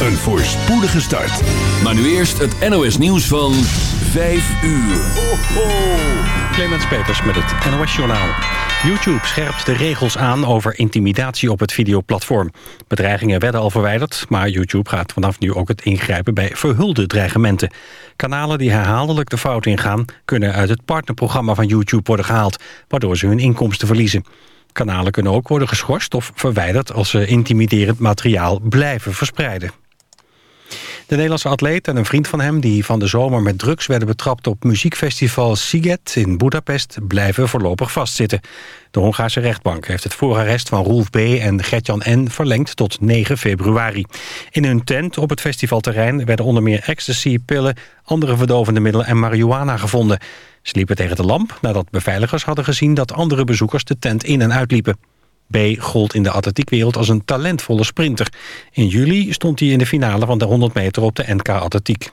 een voorspoedige start. Maar nu eerst het NOS nieuws van 5 uur. Ho. Clemens Peters met het NOS Journaal. YouTube scherpt de regels aan over intimidatie op het videoplatform. Bedreigingen werden al verwijderd, maar YouTube gaat vanaf nu ook het ingrijpen bij verhulde dreigementen. Kanalen die herhaaldelijk de fout ingaan... kunnen uit het partnerprogramma van YouTube worden gehaald... waardoor ze hun inkomsten verliezen. Kanalen kunnen ook worden geschorst of verwijderd... als ze intimiderend materiaal blijven verspreiden. De Nederlandse atleet en een vriend van hem... die van de zomer met drugs werden betrapt op muziekfestival Siget in Budapest... blijven voorlopig vastzitten. De Hongaarse rechtbank heeft het voorarrest van Rolf B. en Gertjan N. verlengd tot 9 februari. In hun tent op het festivalterrein werden onder meer ecstasy, pillen... andere verdovende middelen en marihuana gevonden. Ze liepen tegen de lamp nadat beveiligers hadden gezien... dat andere bezoekers de tent in en uitliepen. B gold in de atletiekwereld als een talentvolle sprinter. In juli stond hij in de finale van de 100 meter op de NK Atletiek.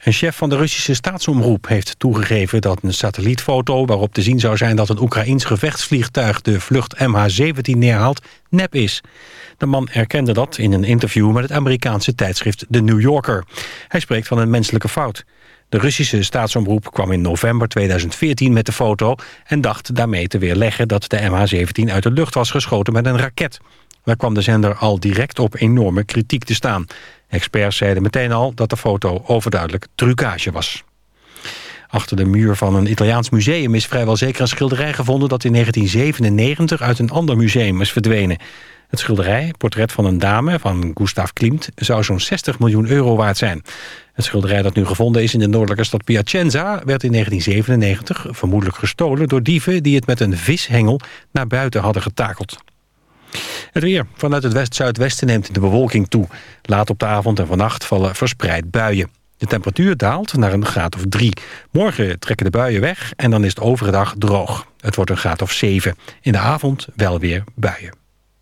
Een chef van de Russische staatsomroep heeft toegegeven dat een satellietfoto... waarop te zien zou zijn dat een Oekraïns gevechtsvliegtuig de vlucht MH17 neerhaalt, nep is. De man erkende dat in een interview met het Amerikaanse tijdschrift The New Yorker. Hij spreekt van een menselijke fout. De Russische staatsomroep kwam in november 2014 met de foto... en dacht daarmee te weerleggen dat de MH17 uit de lucht was geschoten met een raket. Daar kwam de zender al direct op enorme kritiek te staan. Experts zeiden meteen al dat de foto overduidelijk trucage was. Achter de muur van een Italiaans museum is vrijwel zeker een schilderij gevonden... dat in 1997 uit een ander museum is verdwenen. Het schilderij, Portret van een dame van Gustav Klimt... zou zo'n 60 miljoen euro waard zijn. Het schilderij dat nu gevonden is in de noordelijke stad Piacenza... werd in 1997 vermoedelijk gestolen door dieven... die het met een vishengel naar buiten hadden getakeld. Het weer. Vanuit het west-zuidwesten neemt de bewolking toe. Laat op de avond en vannacht vallen verspreid buien. De temperatuur daalt naar een graad of drie. Morgen trekken de buien weg en dan is het overdag droog. Het wordt een graad of zeven. In de avond wel weer buien.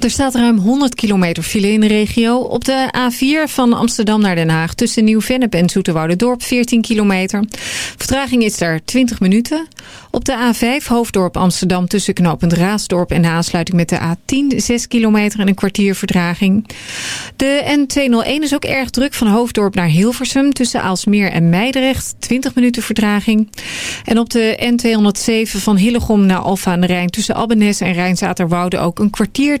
Er staat ruim 100 kilometer file in de regio. Op de A4 van Amsterdam naar Den Haag tussen Nieuw-Vennep en Dorp 14 kilometer. Vertraging is daar 20 minuten. Op de A5 Hoofddorp Amsterdam tussen knooppunt Raasdorp en de aansluiting met de A10 6 kilometer en een kwartier vertraging. De N201 is ook erg druk van Hoofddorp naar Hilversum tussen Aalsmeer en Meidrecht 20 minuten vertraging. En op de N207 van Hillegom naar Alfa aan de Rijn tussen Abbenes en Rijnzaterwoude ook een kwartier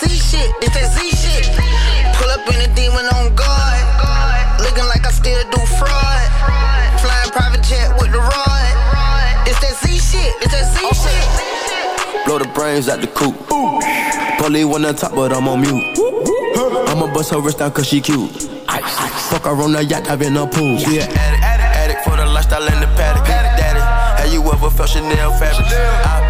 Z shit. It's that Z shit. Pull up in a demon on guard. Looking like I still do fraud. Flying private jet with the rod. It's that Z shit. It's that Z shit. Blow the brains out the coop. Polly one on top, but I'm on mute. I'ma bust her wrist down cause she cute. Ice. Fuck her on the yacht, I've been a pool. She an addict, addict, addict for the lifestyle in the paddock. Daddy, have you ever felt Chanel fabric? I be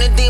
a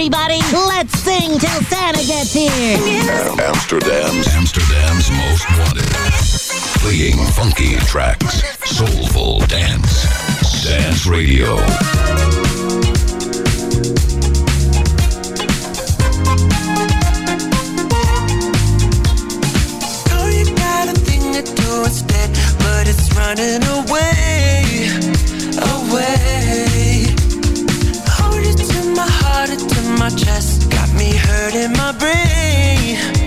everybody. Let's sing till Santa gets here. Amsterdam's Amsterdam's most wanted. Playing funky tracks, soulful dance, dance radio. running away, away. my chest, got me hurt in my brain.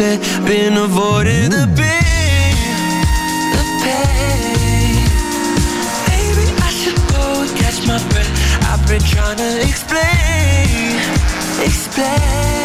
said Been avoiding the pain The pain Maybe I should go catch my breath I've been trying to explain Explain.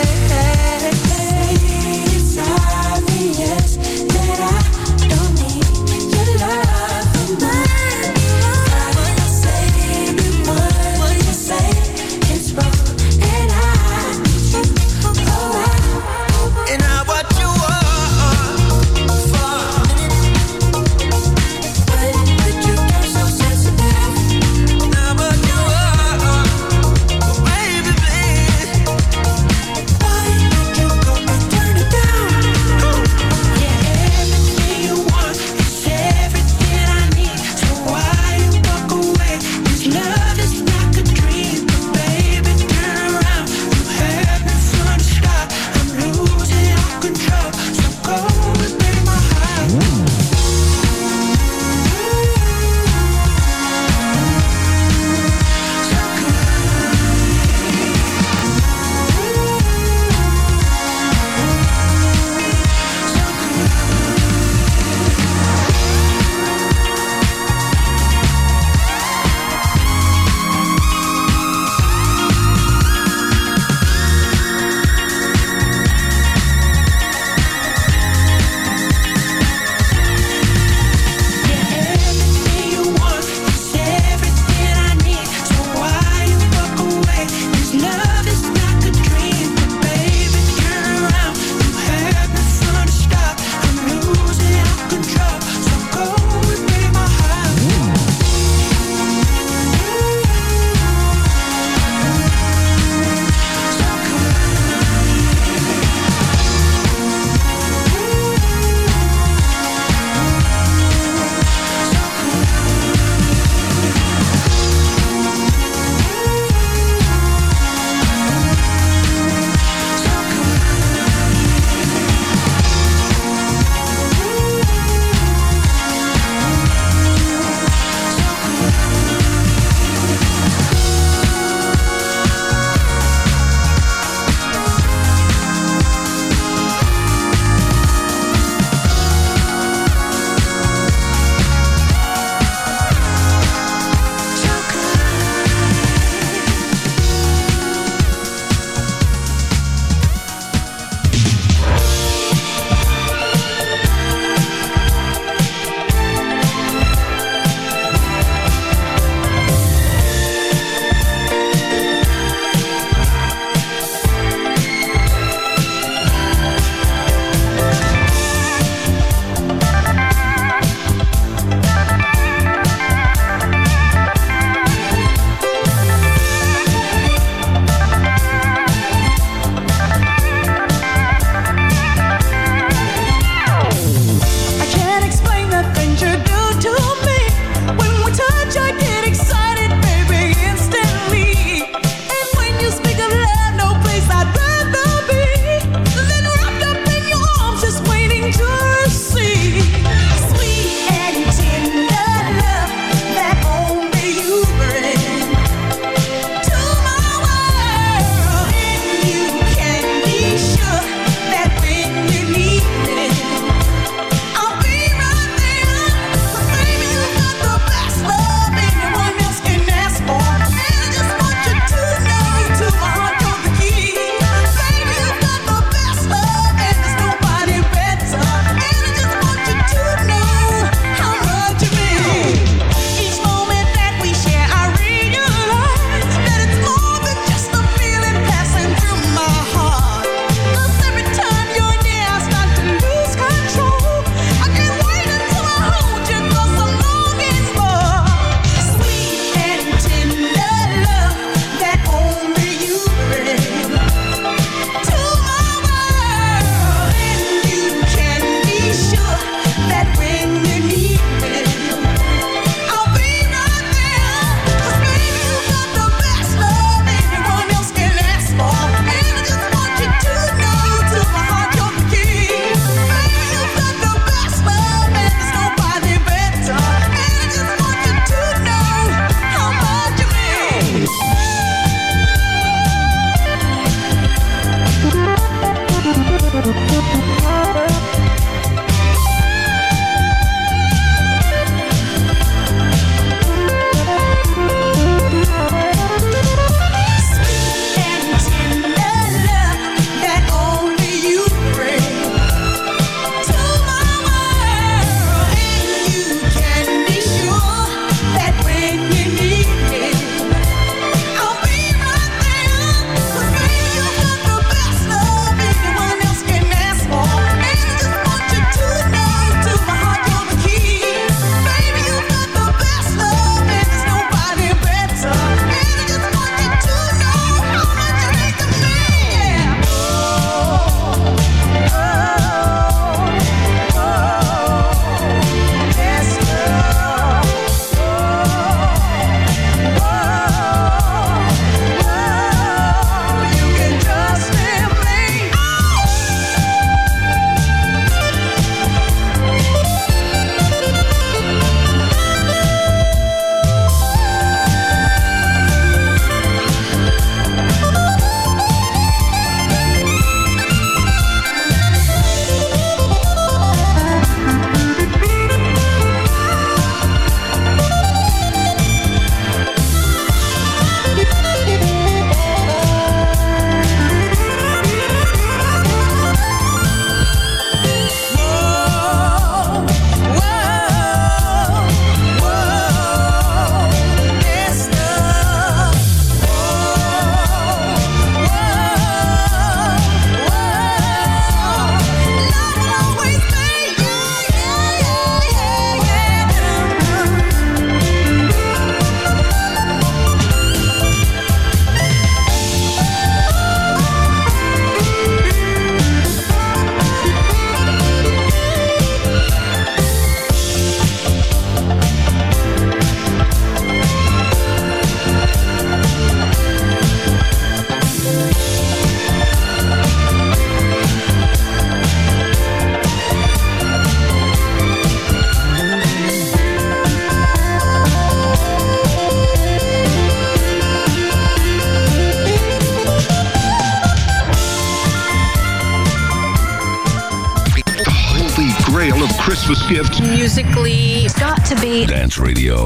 To be Dance Radio.